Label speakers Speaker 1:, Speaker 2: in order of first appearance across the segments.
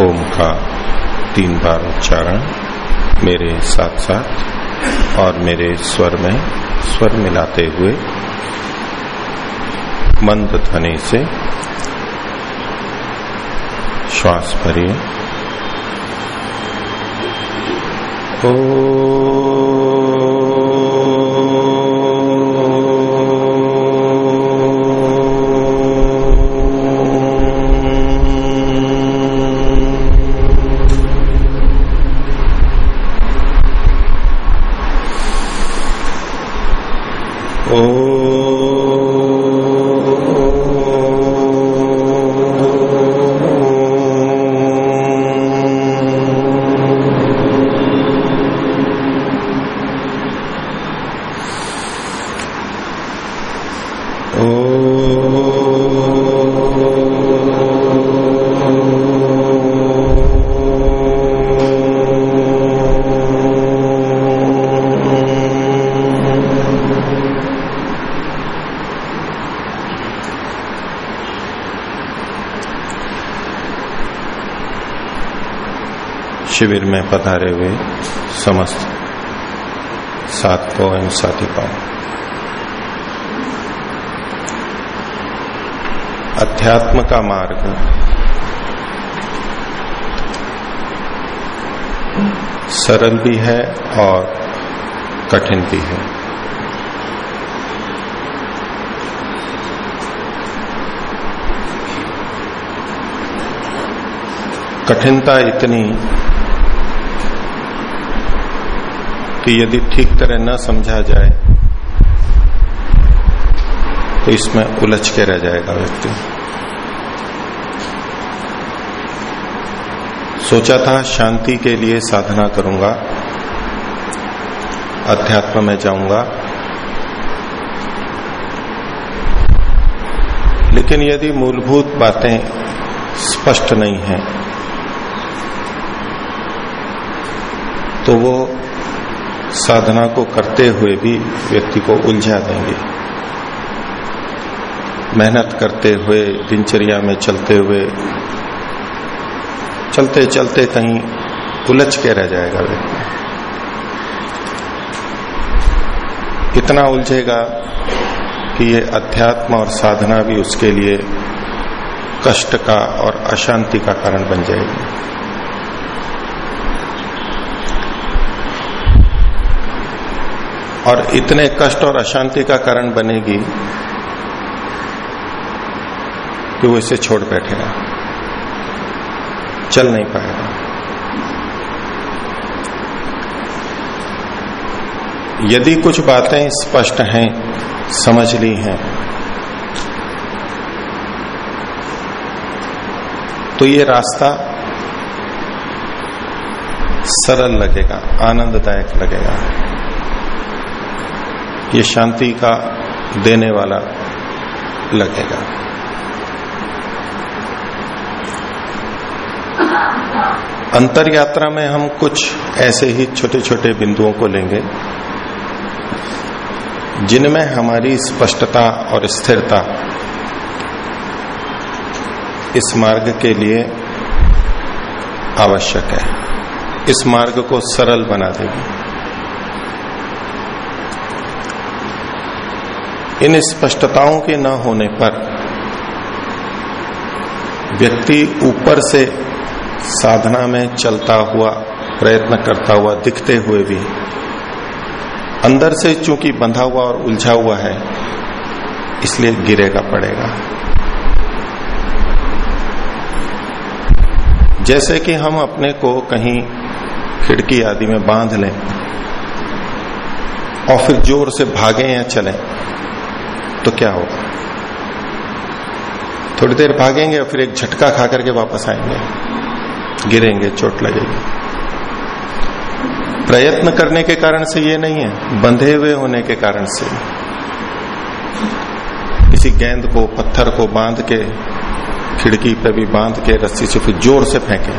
Speaker 1: ओम का तीन बार उच्चारण मेरे साथ साथ और मेरे स्वर में स्वर मिलाते हुए मंद ध्वनि से श्वास भरिए। शिविर में पधारे हुए समस्त साधकों एवं साथिकाओं अध्यात्म का मार्ग। सरल भी है और कठिन भी है। कठिनता इतनी कि यदि ठीक तरह न समझा जाए तो इसमें उलझ के रह जाएगा व्यक्ति। सोचा था, शांति के लिए साधना करूँगा, अध्यात्म में जाऊँगा। लेकिन यदि मूलभूत बातें स्पष्ट नहीं हैं तो वो साधना को करते हुए भी व्यक्ति को उलझा देंगे। मेहनत करते हुए, दिनचर्या में चलते हुए, चलते चलते कहीं उलझ के रह जाएगा व्यक्ति। इतना उलझेगा कि ये अध्यात्म और साधना भी उसके लिए कष्ट का और अशांति का कारण बन जाएगी। और इतने कष्ट और अशांति का कारण बनेगी कि वो इसे छोड़ बैठेगा। चल नहीं पाएगा। यदि कुछ बातें स्पष्ट हैं, समझ ली हैं तो ये रास्ता सरल लगेगा, आनंददायक लगेगा। ये शांति का देने वाला लगेगा। अंतर यात्रा में हम कुछ ऐसे ही छोटे छोटे बिंदुओं को लेंगे, जिनमें हमारी स्पष्टता और स्थिरता इस मार्ग के लिए आवश्यक है। इस मार्ग को सरल बना देगी। इन स्पष्टताओं के न होने पर व्यक्ति ऊपर से साधना में चलता हुआ, प्रयत्न करता हुआ, दिखते हुए भी, अंदर से चूँकि बंधा हुआ और उलझा हुआ है, इसलिए गिरेगा पड़ेगा। जैसे कि हम अपने को कहीं खिड़की आदि में बाँध लें और फिर ज़ोर से भागे या चलें तो क्या होगा? थोड़ी देर भागेंगे और फिर एक झटका खा करके वापस आएँगे। गिरेंगे, चोट लगेगी। प्रयत्न करने के कारण से ये नहीं है, बंधे हुए होने के कारण से। किसी गेंद को, पत्थर को बाँध के, खिड़की पे भी बाँध के, रस्सी से फिर ज़ोर से फेंके।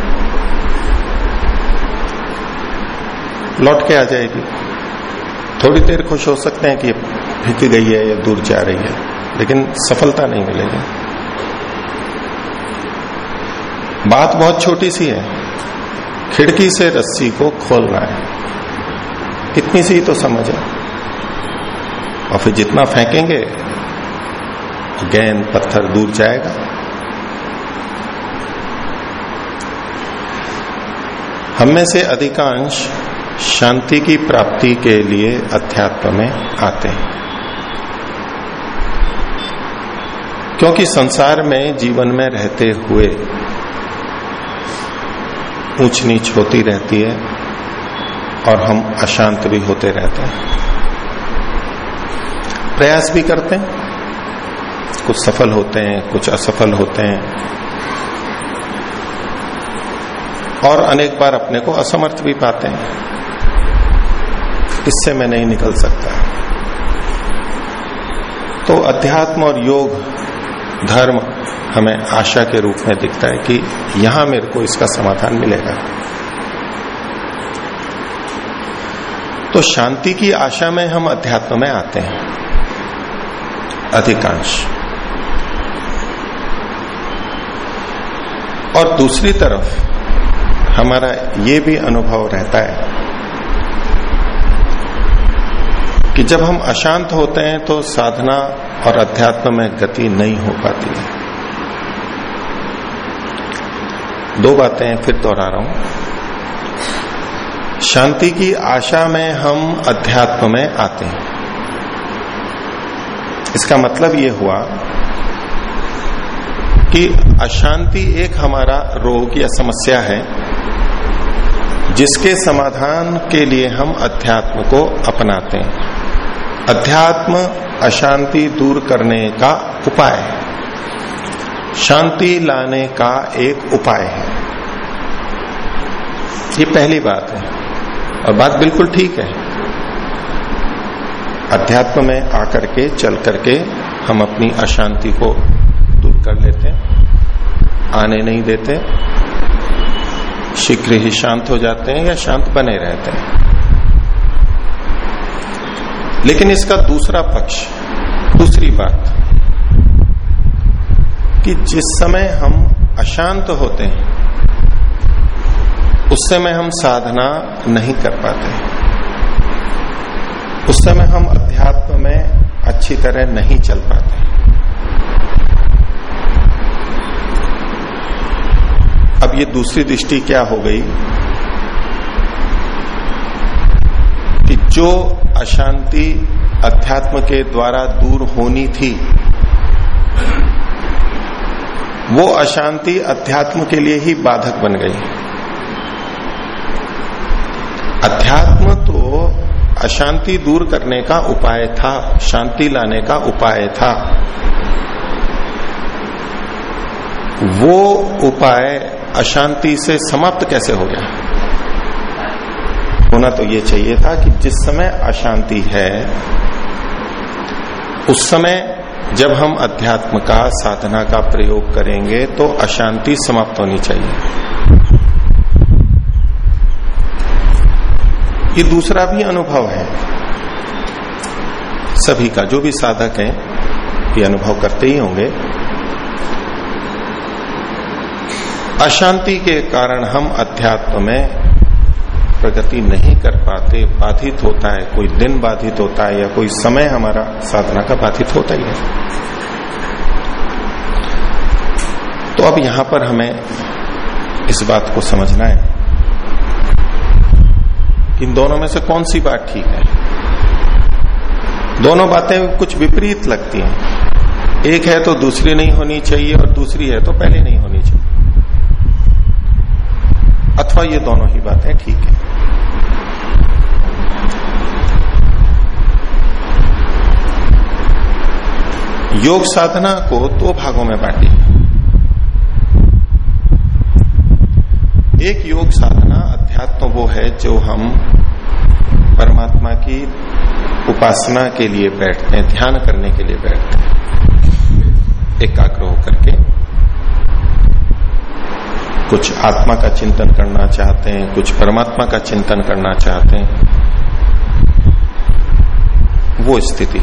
Speaker 1: लौट के आ जाएगी। थोड़ी देर खुश हो सकते हैं कि फिक गई है या दूर जा रही है, लेकिन सफलता नहीं मिलेगी। बात बहुत छोटी सी है। खिड़की से रस्सी को खोलना है। कितनी सी तो समझ है। और फिर जितना फेंकेंगे गेंद पत्थर दूर जाएगा। हम में से अधिकांश शांति की प्राप्ति के लिए अध्यात्म में आते हैं। क्योंकि संसार में, जीवन में रहते हुए ऊंच नीच होती रहती है और हम अशांत भी होते रहते हैं। प्रयास भी करते हैं। कुछ सफल होते हैं, कुछ असफल होते हैं। और अनेक बार अपने को असमर्थ भी पाते हैं। इससे मैं नहीं निकल सकता। तो अध्यात्म और योग धर्म हमें आशा के रूप में दिखता है कि यहाँ मेरे को इसका समाधान मिलेगा। तो शांति की आशा में हम अध्यात्म में आते हैं। अधिकांश। और दूसरी तरफ़ हमारा ये भी अनुभव रहता है कि जब हम अशांत होते हैं तो साधना और अध्यात्म में गति नहीं हो पाती है। दो बातें फिर दोहरा रहा हूँ। शांति की आशा में हम अध्यात्म में आते हैं। इसका मतलब ये हुआ कि अशांति एक हमारा रोग या समस्या है, जिसके समाधान के लिए हम अध्यात्म को अपनाते हैं। अध्यात्म अशांति दूर करने का उपाय है। शांति लाने का एक उपाय है। ये पहली बात है। और बात बिल्कुल ठीक है। अध्यात्म में आकर के, चल करके हम अपनी अशांति को दूर कर लेते हैं। आने नहीं देते। शीघ्र ही शांत हो जाते हैं या शांत बने रहते हैं। लेकिन इसका दूसरा पक्ष, दूसरी बात, कि जिस समय हम अशांत होते हैं, उस समय हम साधना नहीं कर पाते उस समय हम अध्यात्म में अच्छी तरह नहीं चल पाते अब ये दूसरी दृष्टि क्या हो गई? कि जो अशांति अध्यात्म के द्वारा दूर होनी थी। वो अशांति अध्यात्म के लिए ही बाधक बन गई। अध्यात्म तो अशांति दूर करने का उपाय था, शांति लाने का उपाय था। वो उपाय अशांति से समाप्त कैसे हो गया? होना तो ये चाहिए था कि जिस समय अशांति है, उस समय जब हम अध्यात्म का, साधना का प्रयोग करेंगे तो अशांति समाप्त होनी चाहिए। ये दूसरा भी अनुभव है। सभी का, जो भी साधक है, ये अनुभव करते ही होंगे। अशांति के कारण हम अध्यात्म में प्रगति नहीं कर पाते, बाधित होता है, कोई दिन बाधित होता है या कोई समय हमारा साधना का बाधित होता ही है। तो अब यहाँ पर हमें इस बात को समझना है कि इन दोनों में से कौन सी बात ठीक है। दोनों बातें कुछ विपरीत लगती हैं। एक है तो दूसरी नहीं होनी चाहिए और दूसरी है तो पहले नहीं होनी चाहिए। अथवा ये दोनों ही बातें ठीक है। योग साधना को दो भागों में बांटी एक योग साधना अध्यात्म वो है जो हम परमात्मा की उपासना के लिए बैठते हैं, ध्यान करने के लिए बैठते हैं। एकाग्र होकर के कुछ आत्मा का चिंतन करना चाहते हैं, कुछ परमात्मा का चिंतन करना चाहते हैं। वो स्थिति।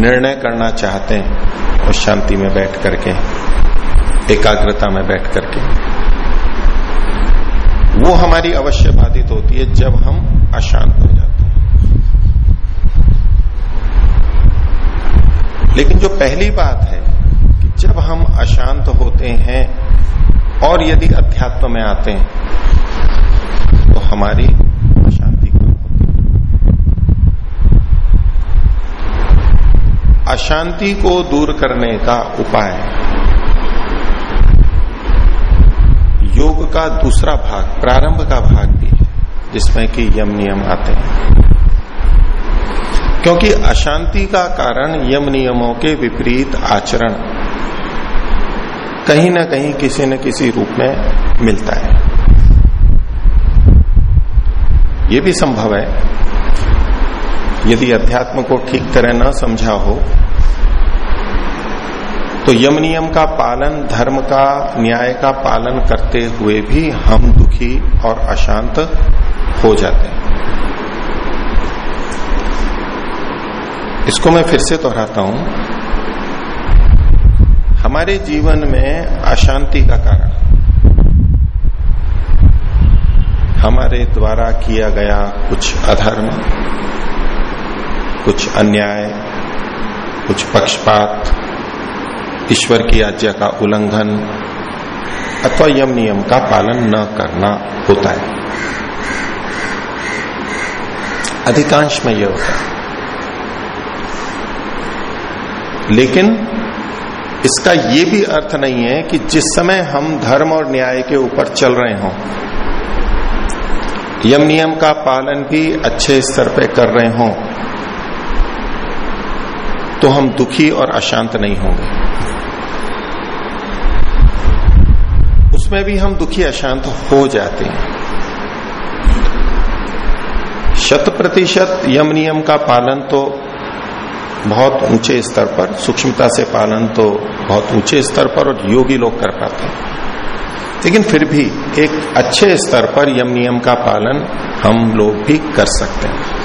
Speaker 1: निर्णय करना चाहते हैं, उस शांति में बैठ करके, एकाग्रता में बैठ करके। वो हमारी अवश्य बाधित होती है जब हम अशांत हो जाते हैं। लेकिन जो पहली बात है कि जब हम अशांत होते हैं और यदि अध्यात्म में आते हैं तो हमारी अशांति कम होती अशांति को दूर करने का उपाय। योग का दूसरा भाग, प्रारंभ का भाग भी है, जिसमें कि यम नियम आते हैं। क्योंकि अशांति का कारण यम नियमों के विपरीत आचरण कहीं ना कहीं किसी न किसी रूप में मिलता है। ये भी संभव है यदि अध्यात्म को ठीक तरह न समझा हो तो यम नियम का पालन, धर्म का, न्याय का पालन करते हुए भी हम दुखी और अशांत हो जाते हैं। इसको मैं फिर से दोहराता हूँ। हमारे जीवन में अशांति का कारण हमारे द्वारा किया गया कुछ अधर्म कुछ अन्याय, कुछ पक्षपात, ईश्वर की आज्ञा का उल्लंघन अथवा यम नियम का पालन न करना होता है। अधिकांश में यह होता है। लेकिन इसका यह भी अर्थ नहीं है कि जिस समय हम धर्म और न्याय के ऊपर चल रहे हों, यम नियम का पालन भी अच्छे स्तर पर कर रहे हों तो हम दुखी और अशांत नहीं होंगे। उसमें भी हम दुखी, अशांत हो जाते हैं। शत प्रतिशत यम नियम का पालन तो बहुत ऊँचे स्तर पर, सूक्ष्मता से पालन तो बहुत ऊँचे स्तर पर और योगी लोग कर पाते हैं। लेकिन फिर भी एक अच्छे स्तर पर यम नियम का पालन हम लोग भी कर सकते हैं।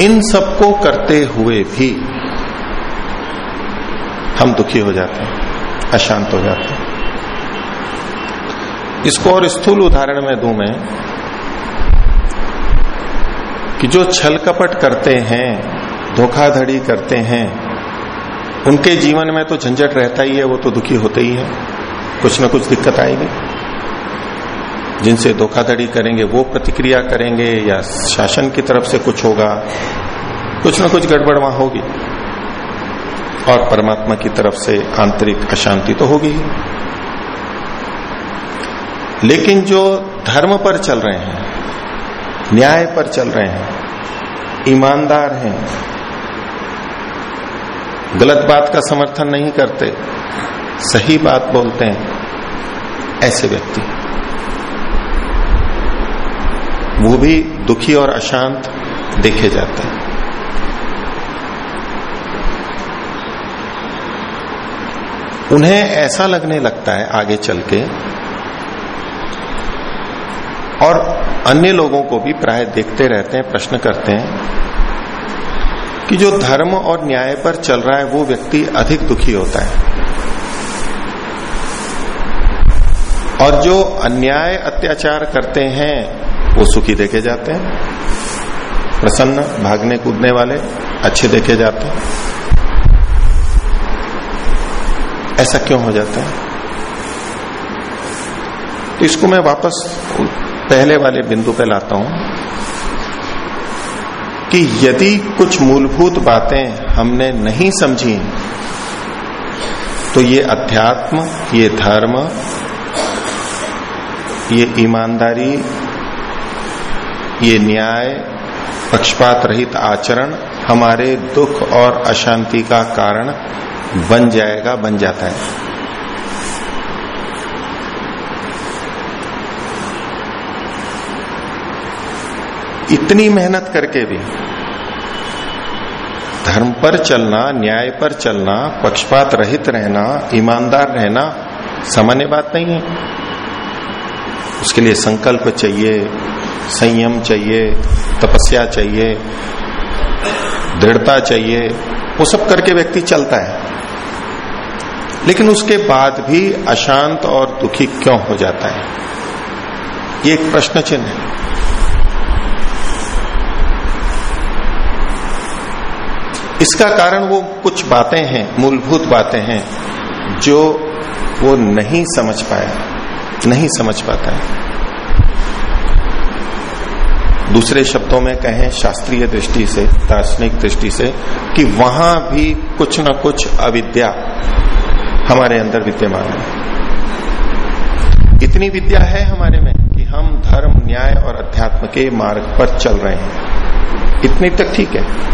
Speaker 1: इन सबको करते हुए भी हम दुखी हो जाते हैं, अशांत हो जाते हैं। इसको और स्थूल उदाहरण में दू मैं, कि जो छल कपट करते हैं, धोखाधड़ी करते हैं, उनके जीवन में तो झंझट रहता ही है, वो तो दुखी होते ही है, कुछ ना कुछ दिक्कत आएगी। जिनसे धोखाधड़ी करेंगे, वो प्रतिक्रिया करेंगे या शासन की तरफ़ से कुछ होगा, कुछ ना कुछ गड़बड़ वहाँ होगी। और परमात्मा की तरफ़ से आंतरिक अशांति तो होगी लेकिन जो धर्म पर चल रहे हैं, न्याय पर चल रहे हैं, ईमानदार हैं, गलत बात का समर्थन नहीं करते, सही बात बोलते हैं, ऐसे व्यक्ति। वो भी दुखी और अशांत देखे जाते हैं। उन्हें ऐसा लगने लगता है आगे चल के, और अन्य लोगों को भी प्राय देखते रहते हैं, प्रश्न करते हैं, कि जो धर्म और न्याय पर चल रहा है, वो व्यक्ति अधिक दुखी होता है। और जो अन्याय अत्याचार करते हैं वो सुखी देखे जाते हैं। प्रसन्न, भागने कूदने वाले अच्छे देखे जाते हैं। ऐसा क्यों हो जाता है? तो इसको मैं वापस पहले वाले बिंदु पे लाता हूँ कि यदि कुछ मूलभूत बातें हमने नहीं समझी तो ये अध्यात्म, ये धर्म, ये ईमानदारी ये न्याय, पक्षपात रहित आचरण, हमारे दुख और अशांति का कारण बन जाएगा, बन जाता है। इतनी मेहनत करके भी, धर्म पर चलना, न्याय पर चलना, पक्षपात रहित रहना, ईमानदार रहना, सामान्य बात नहीं है। उसके लिए संकल्प चाहिए संयम चाहिए, तपस्या चाहिए, दृढ़ता चाहिए, वो सब करके व्यक्ति चलता है। लेकिन उसके बाद भी अशांत और दुखी क्यों हो जाता है? ये एक प्रश्न चिन्ह है। इसका कारण वो कुछ बातें हैं, मूलभूत बातें हैं, जो वो नहीं समझ पाया, नहीं समझ पाता है। दूसरे शब्दों में कहें, शास्त्रीय दृष्टि से, दार्शनिक दृष्टि से, कि वहाँ भी कुछ न कुछ अविद्या हमारे अंदर विद्यमान है। इतनी विद्या है हमारे में कि हम धर्म, न्याय और अध्यात्म के मार्ग पर चल रहे हैं। इतनी तक ठीक है।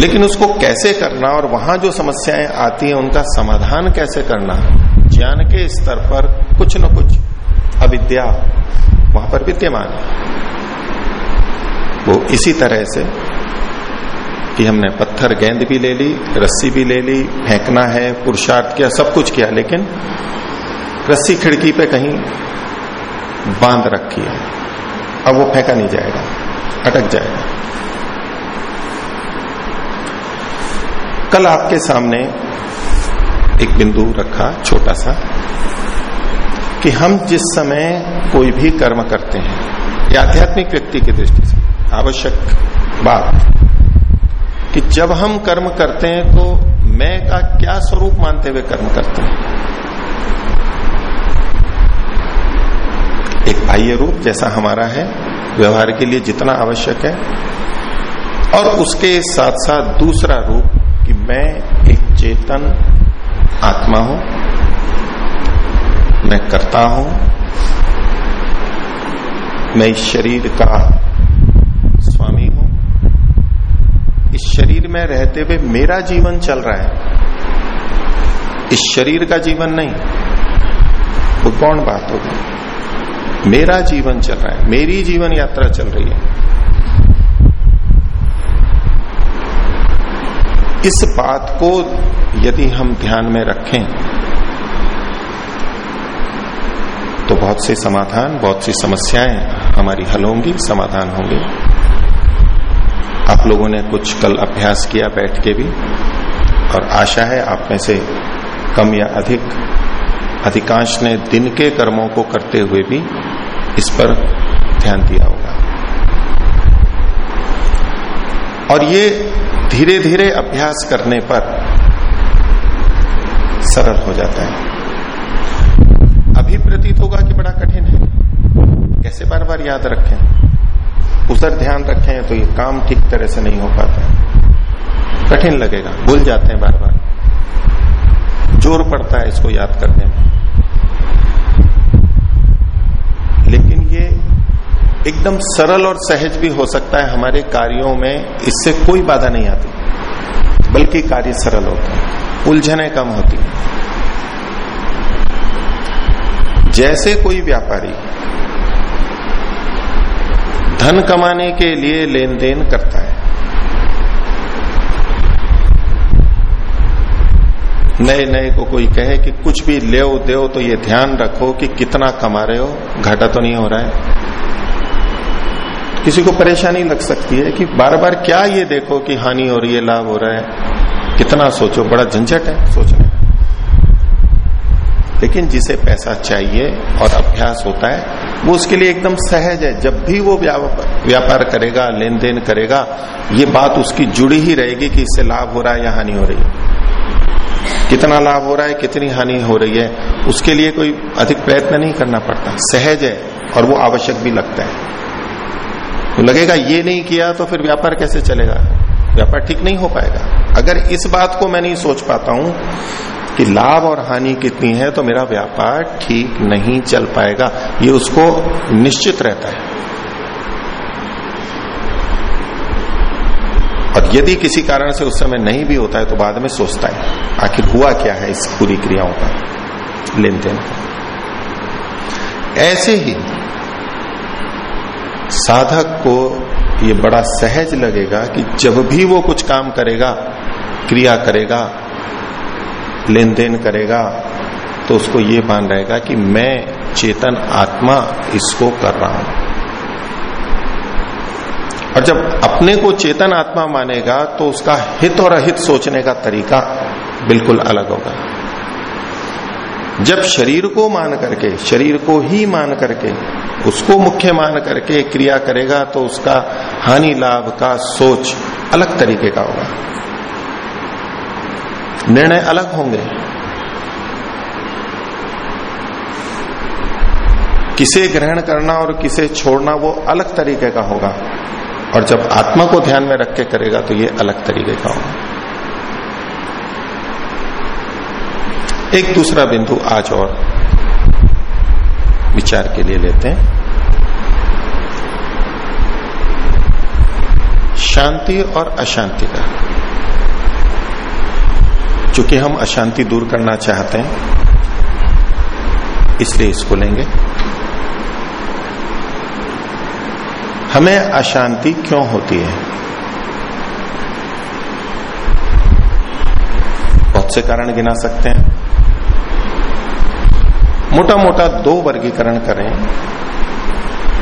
Speaker 1: लेकिन उसको कैसे करना और वहाँ जो समस्याएँ आती हैं, उनका समाधान कैसे करना, ज्ञान के स्तर पर कुछ न कुछ अविद्या वहाँ पर विद्यमान है। वो इसी तरह से कि हमने पत्थर, गेंद भी ले ली, रस्सी भी ले ली, फेंकना है, पुरुषार्थ किया, सब कुछ किया, लेकिन रस्सी खिड़की पे कहीं बाँध रखी है। अब वो फेंका नहीं जाएगा, अटक जाएगा। कल आपके सामने एक बिंदु रखा, छोटा सा। कि हम जिस समय कोई भी कर्म करते हैं, या आध्यात्मिक व्यक्ति की दृष्टि से आवश्यक बात कि जब हम कर्म करते हैं तो मैं का क्या स्वरूप मानते हुए कर्म करते हैं? एक बाह्य रूप जैसा हमारा है, व्यवहार के लिए जितना आवश्यक है, और उसके साथ साथ दूसरा रूप कि मैं एक चेतन आत्मा हूँ मैं करता हूँ। मैं इस शरीर का स्वामी हूँ। इस शरीर में रहते हुए मेरा जीवन चल रहा है। इस शरीर का जीवन नहीं, वो कौन बात होगी मेरा जीवन चल रहा है, मेरी जीवन यात्रा चल रही है। इस बात को यदि हम ध्यान में रखें तो बहुत से समाधान, बहुत सी समस्याएँ हमारी हल होंगी, समाधान होंगे। आप लोगों ने कुछ कल अभ्यास किया बैठ के भी, और आशा है आप में से कम या अधिक, अधिकांश ने दिन के कर्मों को करते हुए भी इस पर ध्यान दिया होगा। और ये धीरे धीरे अभ्यास करने पर सरल हो जाता है। प्रतीत होगा कि बड़ा कठिन है। कैसे बार बार याद रखें? उधर ध्यान रखें तो ये काम ठीक तरह से नहीं हो पाता। है कठिन लगेगा, भूल जाते हैं बार बार ज़ोर पड़ता है इसको याद करने में। लेकिन ये एकदम सरल और सहज भी हो सकता है हमारे कार्यों में इससे कोई बाधा नहीं आती। बल्कि कार्य सरल होता है, उलझने कम होती जैसे कोई व्यापारी धन कमाने के लिए लेन देन करता है। नए नए को कोई कहे कि कुछ भी ले दो तो ये ध्यान रखो कि कितना कमा रहे हो, घाटा तो नहीं हो रहा है। किसी को परेशानी लग सकती है कि बार बार क्या ये देखो कि हानि हो रही है, लाभ हो रहा है। कितना सोचो, बड़ा झंझट है सोचने लेकिन जिसे पैसा चाहिए और अभ्यास होता है, वो उसके लिए एकदम सहज है। जब भी वो व्यापार करेगा लेन देन करेगा, ये बात उसकी जुड़ी ही रहेगी कि इससे लाभ हो रहा है या हानि हो रही है। कितना लाभ हो रहा है, कितनी हानि हो रही है, उसके लिए कोई अधिक प्रयत्न नहीं करना पड़ता। सहज है और वो आवश्यक भी लगता है। तो लगेगा, ये नहीं किया तो फिर व्यापार कैसे चलेगा? व्यापार ठीक नहीं हो पाएगा। अगर इस बात को मैं नहीं सोच पाता हूँ कि लाभ और हानि कितनी है तो मेरा व्यापार ठीक नहीं चल पाएगा। ये उसको निश्चित रहता है। और यदि किसी कारण से उस समय नहीं भी होता है तो बाद में सोचता है, आखिर हुआ क्या है इस पूरी क्रियाओं का लेन देन ऐसे ही साधक को ये बड़ा सहज लगेगा कि जब भी वो कुछ काम करेगा, क्रिया करेगा लेन देन करेगा तो उसको ये मान रहेगा कि मैं चेतन आत्मा इसको कर रहा हूँ। और जब अपने को चेतन आत्मा मानेगा तो उसका हित और अहित सोचने का तरीका बिल्कुल अलग होगा। जब शरीर को मान करके, शरीर को ही मान करके, उसको मुख्य मान करके क्रिया करेगा तो उसका हानि लाभ का सोच अलग तरीके का होगा। निर्णय अलग होंगे। किसे ग्रहण करना और किसे छोड़ना वो अलग तरीके का होगा। और जब आत्मा को ध्यान में रख के करेगा तो ये अलग तरीके का होगा। एक दूसरा बिंदु आज और विचार के लिए लेते हैं। शांति और अशांति का। चूँकि हम अशांति दूर करना चाहते हैं, इसलिए इसको लेंगे। हमें अशांति क्यों होती है? बहुत से कारण गिना सकते हैं। मोटा मोटा दो वर्गीकरण करें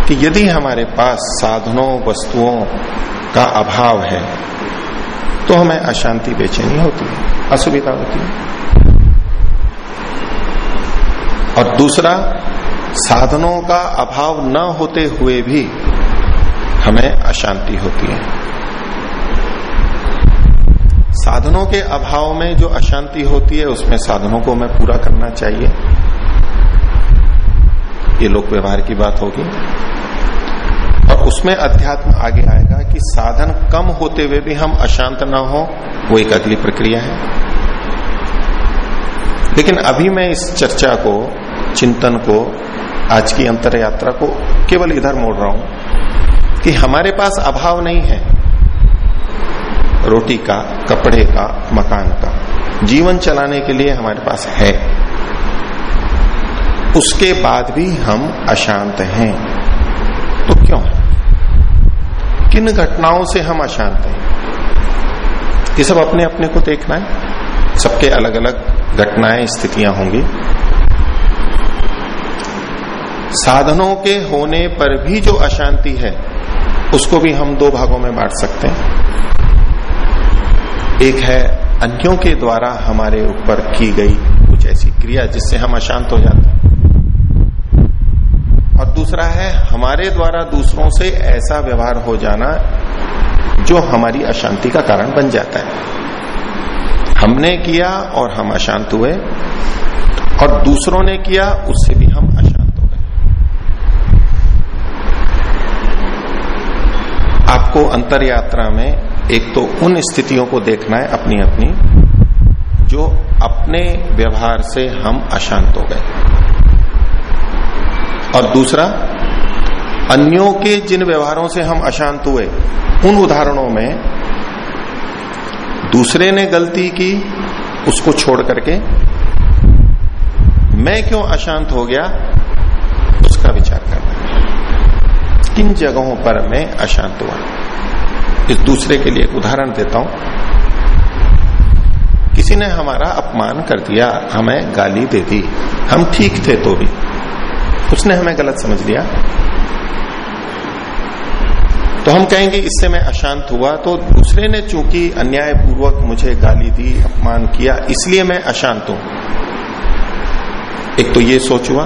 Speaker 1: कि यदि हमारे पास साधनों, वस्तुओं का अभाव है तो हमें अशांति बेचैनी होती है, असुविधा होती है। और दूसरा, साधनों का अभाव न होते हुए भी हमें अशांति होती है। साधनों के अभाव में जो अशांति होती है, उसमें साधनों को हमें पूरा करना चाहिए। ये लोक व्यवहार की बात होगी। उसमें अध्यात्म आगे आएगा कि साधन कम होते हुए भी हम अशांत ना हो, वो एक अगली प्रक्रिया है। लेकिन अभी मैं इस चर्चा को, चिंतन को, आज की अंतर यात्रा को केवल इधर मोड़ रहा हूँ कि हमारे पास अभाव नहीं है। रोटी का, कपड़े का, मकान का, जीवन चलाने के लिए हमारे पास है। उसके बाद भी हम अशांत हैं। किन घटनाओं से हम अशांत हैं? ये सब अपने अपने को देखना है। सबके अलग अलग घटनाएँ, स्थितियाँ होंगी। साधनों के होने पर भी जो अशांति है, उसको भी हम दो भागों में बांट सकते हैं। एक है, अन्यों के द्वारा हमारे ऊपर की गई कुछ ऐसी क्रिया जिससे हम अशांत हो जाते हैं। और दूसरा है, हमारे द्वारा दूसरों से ऐसा व्यवहार हो जाना जो हमारी अशांति का कारण बन जाता है। हमने किया और हम अशांत हुए, और दूसरों ने किया, उससे भी हम अशांत हो गए। आपको अंतर यात्रा में एक तो उन स्थितियों को देखना है अपनी अपनी जो अपने व्यवहार से हम अशांत हो गए। और दूसरा, अन्यों के जिन व्यवहारों से हम अशांत हुए, उन उदाहरणों में दूसरे ने गलती की, उसको छोड़ करके मैं क्यों अशांत हो गया, उसका विचार करना किन जगहों पर मैं अशांत हुआ? इस दूसरे के लिए उदाहरण देता हूँ। किसी ने हमारा अपमान कर दिया, हमें गाली दे दी, हम ठीक थे तो भी। उसने हमें गलत समझ लिया। तो हम कहेंगे, इससे मैं अशांत हुआ। तो दूसरे ने चूँकि अन्याय पूर्वक मुझे गाली दी, अपमान किया, इसलिए मैं अशांत हूँ। एक तो ये सोच हुआ,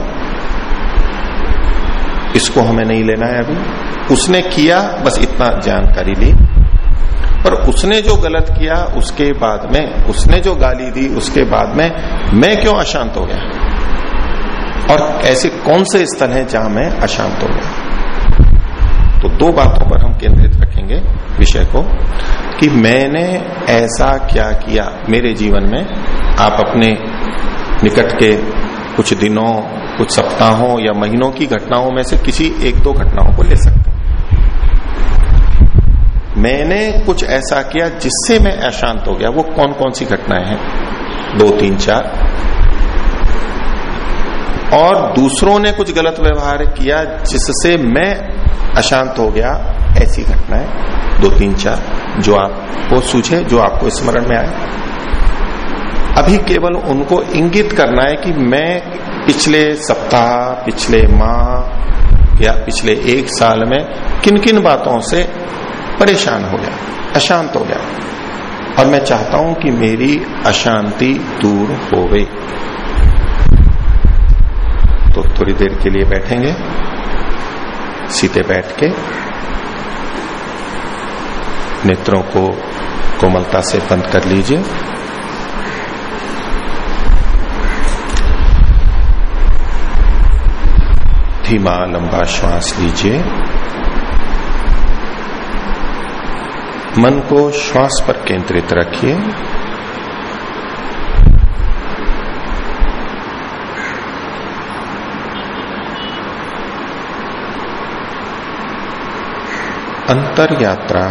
Speaker 1: इसको हमें नहीं लेना है अभी। उसने किया, बस इतना जानकारी ली। पर उसने जो गलत किया, उसके बाद में, उसने जो गाली दी, उसके बाद में मैं क्यों अशांत हो गया? और ऐसे कौन से स्थल हैं जहाँ मैं अशांत हो गया? तो दो बातों पर हम केंद्रित रखेंगे विषय को, कि मैंने ऐसा क्या किया मेरे जीवन में? आप अपने निकट के कुछ दिनों, कुछ सप्ताहों या महीनों की घटनाओं में से किसी एक दो घटनाओं को ले सकते हैं। मैंने कुछ ऐसा किया जिससे मैं अशांत हो गया। वो कौन कौन सी घटनाएँ हैं? दो, तीन, चार। और दूसरों ने कुछ गलत व्यवहार किया जिससे मैं अशांत हो गया, ऐसी घटनाएँ, दो तीन चार, जो आपको सूझे, जो आपको स्मरण में आए। अभी केवल उनको इंगित करना है कि मैं पिछले सप्ताह, पिछले माह, या पिछले एक साल में किन किन बातों से परेशान हो गया, अशांत हो गया। और मैं चाहता हूँ कि मेरी अशांति दूर होवे तो थोड़ी देर के लिए बैठेंगे। सीधे बैठ के नेत्रों को कोमलता से बंद कर लीजिए। धीमा लंबा श्वास लीजिए। मन को श्वास पर केंद्रित रखिए। अंतर यात्रा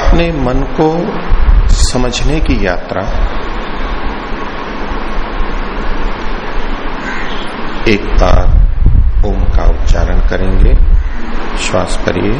Speaker 1: अपने मन को समझने की यात्रा। एक बार ओम का उच्चारण करेंगे। श्वास करिए।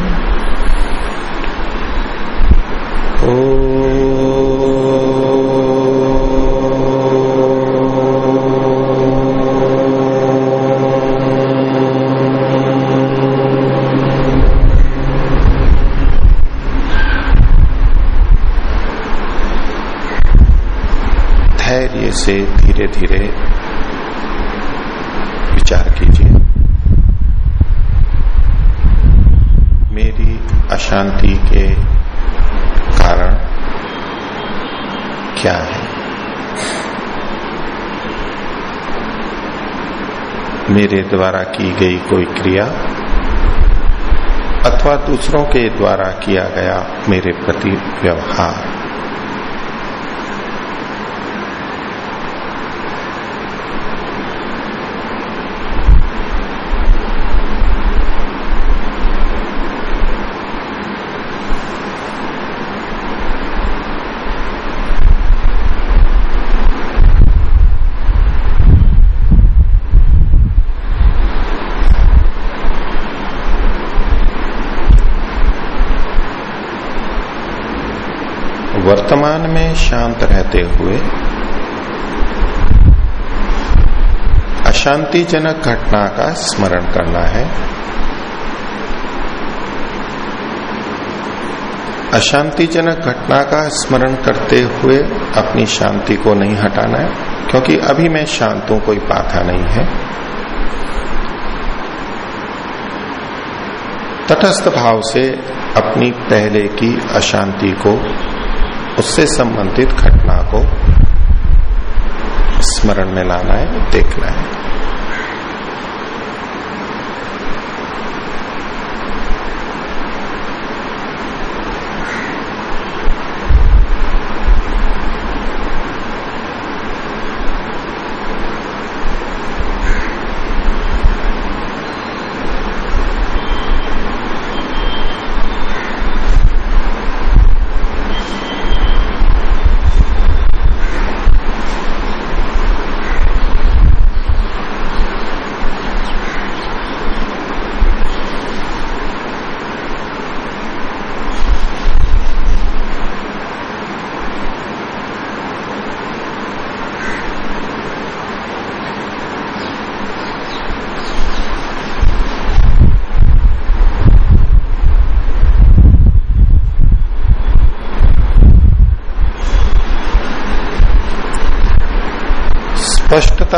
Speaker 1: धैर्य से धीरे धीरे विचार कीजिए मेरी अशांति के कारण क्या है? मेरे द्वारा की गई कोई क्रिया अथवा दूसरों के द्वारा किया गया मेरे प्रति व्यवहार। वर्तमान में शांत रहते हुए अशांतिजनक घटना का स्मरण करना है। अशांतिजनक घटना का स्मरण करते हुए अपनी शांति को नहीं हटाना है, क्योंकि अभी मैं शांत हूँ, कोई बाधा नहीं है। तटस्थ भाव से अपनी पहले की अशांति को उससे संबंधित घटना को स्मरण में लाना है देखना है।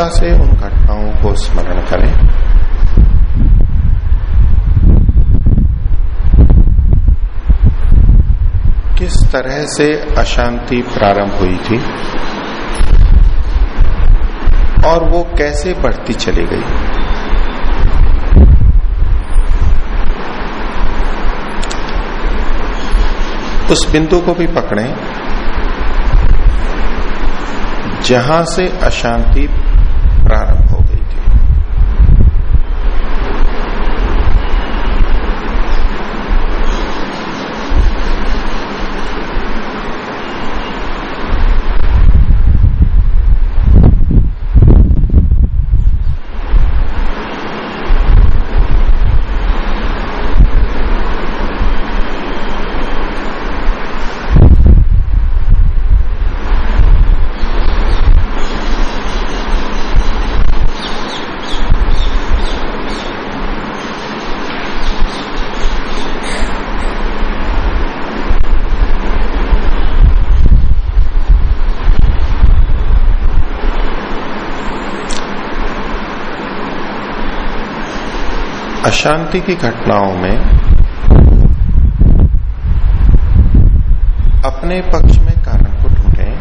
Speaker 1: स्पष्टता से उन घटनाओं को स्मरण करें। किस तरह से अशांति प्रारंभ हुई थी? और वो कैसे बढ़ती चली गई? उस बिंदु को भी पकड़ें, जहाँ से अशांति अशांति की घटनाओं में अपने पक्ष में कारण को ढूंढें।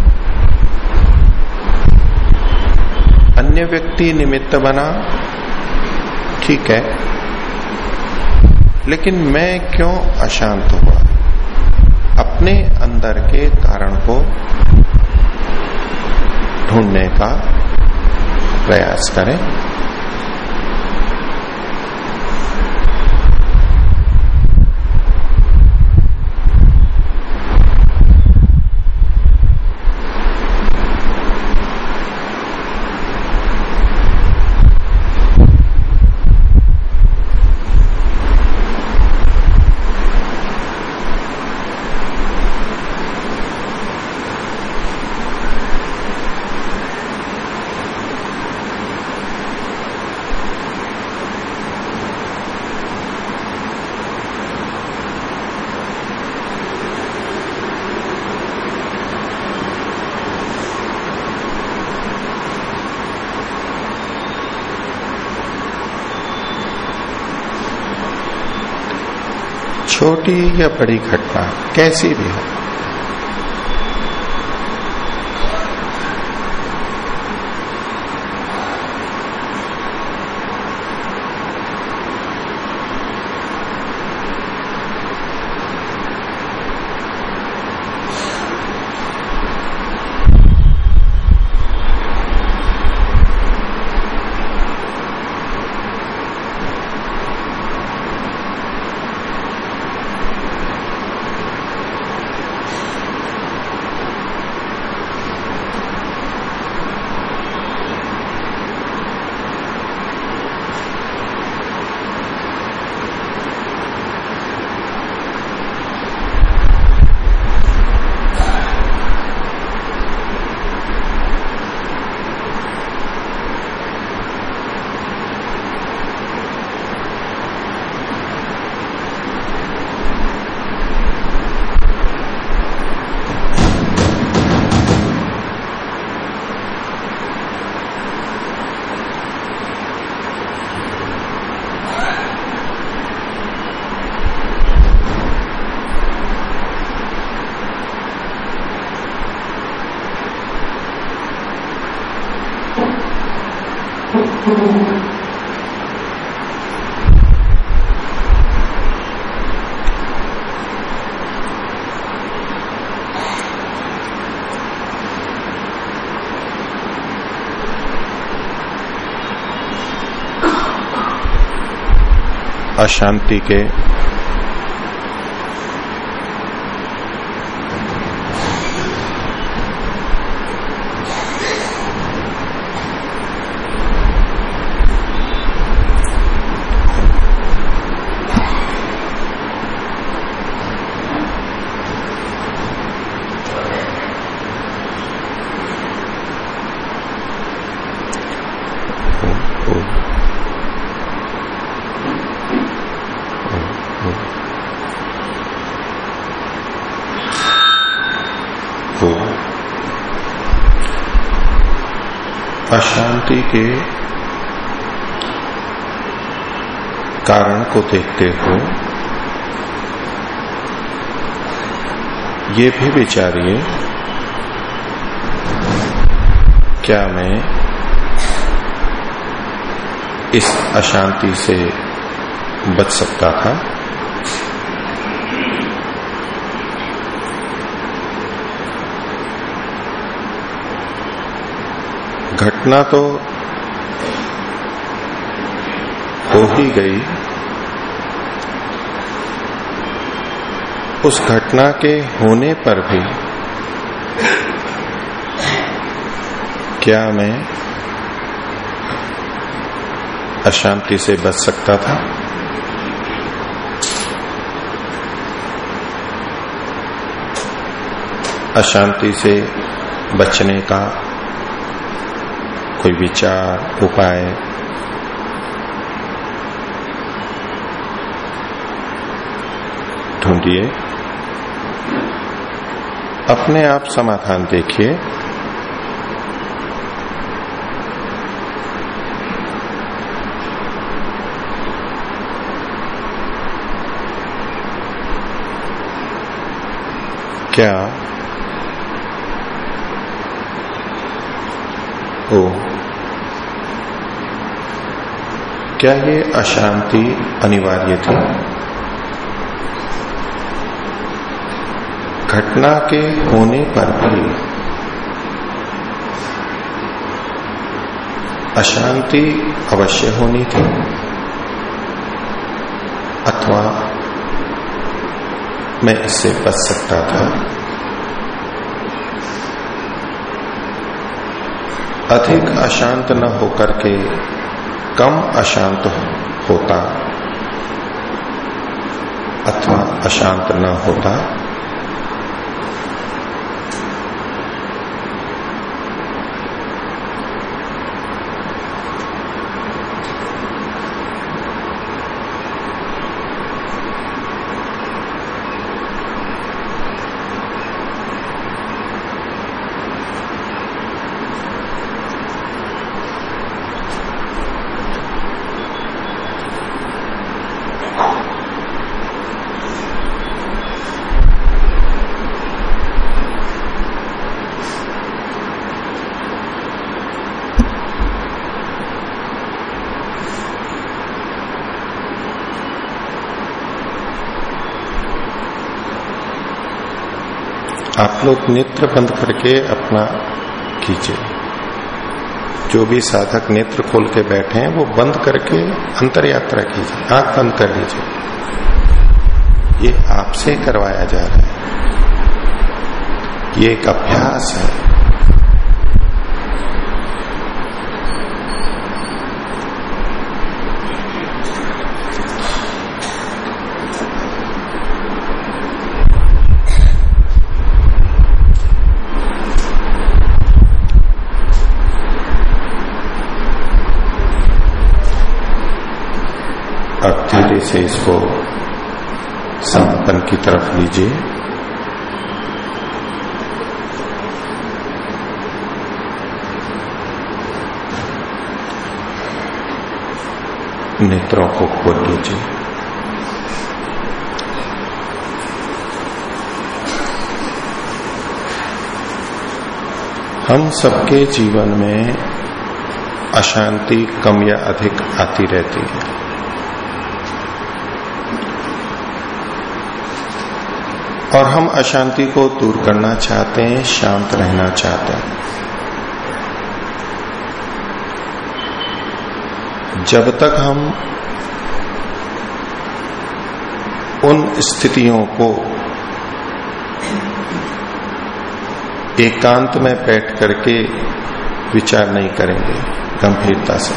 Speaker 1: अन्य व्यक्ति निमित्त बना, ठीक है। लेकिन मैं क्यों अशांत हुआ? अपने अंदर के कारण को ढूँढने का प्रयास करें। छोटी या बड़ी घटना? कैसी भी हो। अशांति के अशांति के कारण को देखते हो, ये भी विचारिए, क्या मैं इस अशांति से बच सकता था? घटना तो हो ही गई। उस घटना के होने पर भी क्या मैं अशांति से बच सकता था? अशांति से बचने का कोई विचार उपाय ढूंढिए अपने आप समाधान देखिए। क्या क्या ये अशांति अनिवार्य थी? घटना के होने पर भी अशांति अवश्य होनी थी। अथवा मैं इससे बच सकता था। अधिक अशांत न होकर के कम अशांत होता अथवा अशांत न होता। लोग नेत्र बंद करके अपना कीजिए जो भी साधक नेत्र खोल के बैठे हैं, वो बंद करके अंतर यात्रा कीजिए, आँख बंद कर लीजिए। ये आपसे करवाया जा रहा है। ये एक अभ्यास है। से इसको समापन की तरफ़ लीजिए। नेत्रों को खोल लीजिए। हम सबके जीवन में अशांति कम या अधिक आती रहती है। और हम अशांति को दूर करना चाहते हैं, शांत रहना चाहते हैं। जब तक हम उन स्थितियों को एकांत में बैठ करके विचार नहीं करेंगे, गंभीरता से,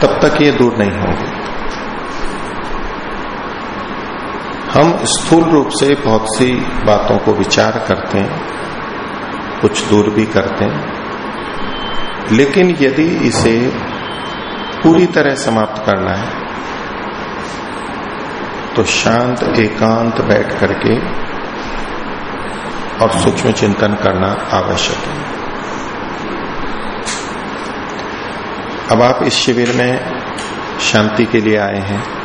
Speaker 1: तब तक ये दूर नहीं होंगे। हम स्थूल रूप से बहुत सी बातों को विचार करते हैं, कुछ दूर भी करते हैं। लेकिन यदि इसे पूरी तरह समाप्त करना है तो शांत, एकांत बैठ करके और सूक्ष्म चिंतन करना आवश्यक है। अब आप इस शिविर में शांति के लिए आए हैं।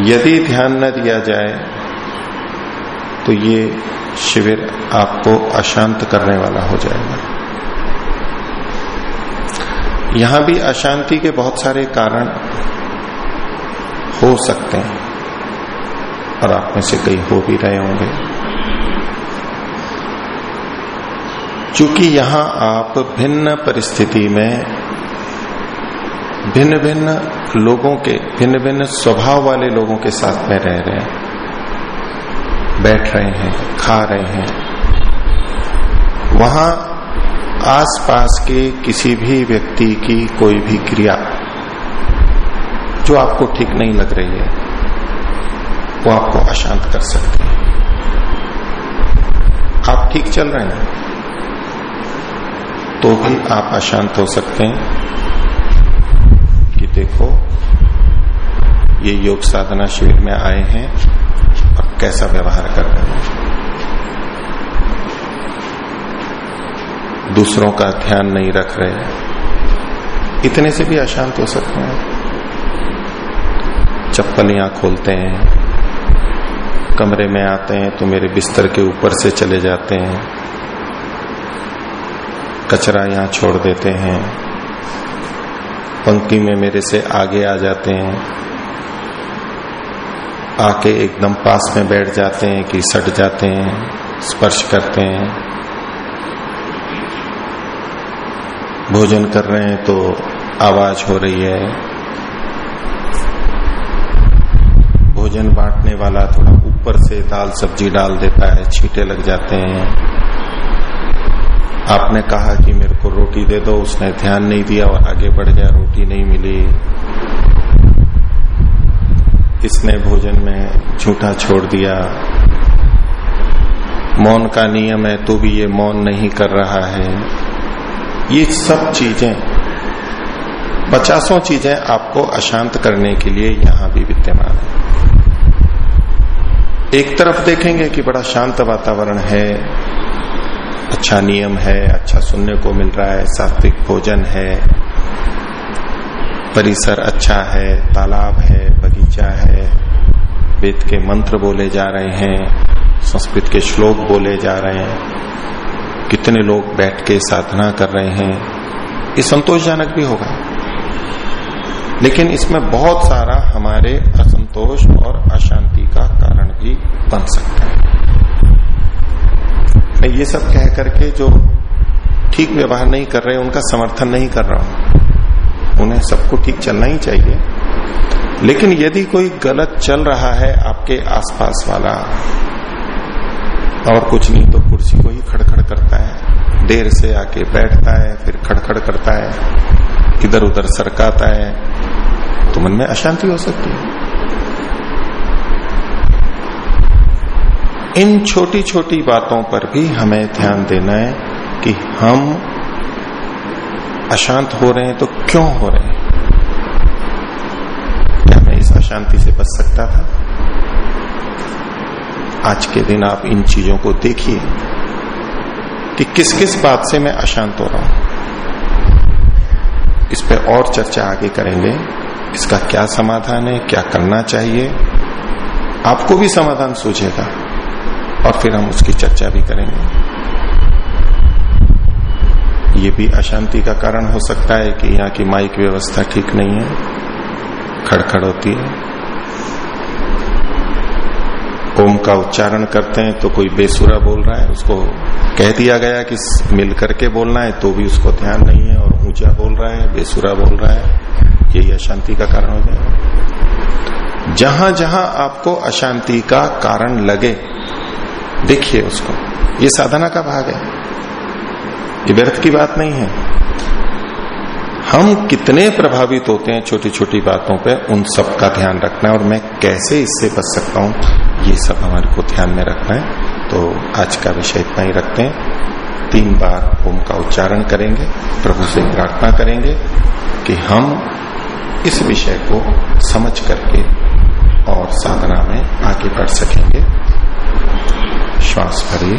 Speaker 1: यदि ध्यान न दिया जाए तो ये शिविर आपको अशांत करने वाला हो जाएगा। यहाँ भी अशांति के बहुत सारे कारण हो सकते हैं, और आप में से कई हो भी रहे होंगे। क्योंकि यहाँ आप भिन्न परिस्थिति में भिन्न भिन्न लोगों के भिन्न भिन्न स्वभाव वाले लोगों के साथ में रह रहे हैं। बैठ रहे हैं, खा रहे हैं। वहाँ आसपास के किसी भी व्यक्ति की कोई भी क्रिया जो आपको ठीक नहीं लग रही है, वो आपको अशांत कर सकती है। आप ठीक चल रहे हैं तो भी आप अशांत हो सकते हैं। देखो, ये योग साधना शिविर में आए हैं और कैसा व्यवहार कर रहे हैं? दूसरों का ध्यान नहीं रख रहे इतने से भी अशांत हो सकते हैं। चप्पल यहाँ खोलते हैं। कमरे में आते हैं तो मेरे बिस्तर के ऊपर से चले जाते हैं। कचरा यहाँ छोड़ देते हैं। पंक्ति में मेरे से आगे आ जाते हैं। आके एकदम पास में बैठ जाते हैं कि सट जाते हैं, स्पर्श करते हैं। भोजन कर रहे हैं तो आवाज़ हो रही है। भोजन बांटने वाला थोड़ा ऊपर से दाल सब्ज़ी डाल देता है, छींटे लग जाते हैं। आपने कहा कि मेरे को रोटी दे दो, उसने ध्यान नहीं दिया और आगे बढ़ गया, रोटी नहीं मिली। इसने भोजन में झूठा छोड़ दिया। मौन का नियम है तो भी ये मौन नहीं कर रहा है। ये सब चीज़ें, पचासों चीज़ें आपको अशांत करने के लिए यहाँ भी विद्यमान है। एक तरफ़ देखेंगे कि बड़ा शांत वातावरण है अच्छा नियम है अच्छा सुनने को मिल रहा है, सात्विक भोजन है, परिसर अच्छा है, तालाब है, बगीचा है, वेद के मंत्र बोले जा रहे हैं, संस्कृत के श्लोक बोले जा रहे हैं, कितने लोग बैठ के साधना कर रहे हैं, ये संतोषजनक भी होगा। लेकिन इसमें बहुत सारा हमारे असंतोष और अशांति का कारण भी बन सकता है। मैं ये सब कह करके जो ठीक व्यवहार नहीं कर रहे, उनका समर्थन नहीं कर रहा हूँ। उन्हें सबको ठीक चलना ही चाहिए। लेकिन यदि कोई गलत चल रहा है आपके आसपास वाला, और कुछ नहीं तो कुर्सी को ही खड़खड़ करता है। देर से आके बैठता है, फिर खड़खड़ करता है इधर उधर सरकाता है। तो मन में अशांति हो सकती है। इन छोटी छोटी बातों पर भी हमें ध्यान देना है कि हम अशांत हो रहे हैं तो क्यों हो रहे हैं? क्या मैं इस अशांति से बच सकता था? आज के दिन आप इन चीज़ों को देखिए कि किस किस बात से मैं अशांत हो रहा हूँ। इस पर और चर्चा आगे करेंगे। इसका क्या समाधान है? क्या करना चाहिए? आपको भी समाधान सूझेगा। और फिर हम उसकी चर्चा भी करेंगे। ये भी अशांति का कारण हो सकता है कि यहाँ की माइक व्यवस्था ठीक नहीं है, खड़खड़ होती है। ओम का उच्चारण करते हैं तो कोई बेसुरा बोल रहा है, उसको कह दिया गया कि मिल करके बोलना है तो भी उसको ध्यान नहीं है और ऊँचा बोल रहा है, बेसुरा बोल रहा है, यही अशांति का कारण हो जाएगा। जहाँ जहाँ आपको अशांति का कारण लगे देखिए उसको। ये साधना का भाग है। ये व्यर्थ की बात नहीं है। हम कितने प्रभावित होते हैं छोटी छोटी बातों पे, उन सब का ध्यान रखना है और मैं कैसे इससे बच सकता हूँ, ये सब हमारे को ध्यान में रखना है। तो आज का विषय इतना ही रखते हैं। तीन बार ओम का उच्चारण करेंगे, प्रभु से प्रार्थना करेंगे कि हम इस विषय को समझ करके और साधना में आगे बढ़ सकेंगे। श्वास भरिए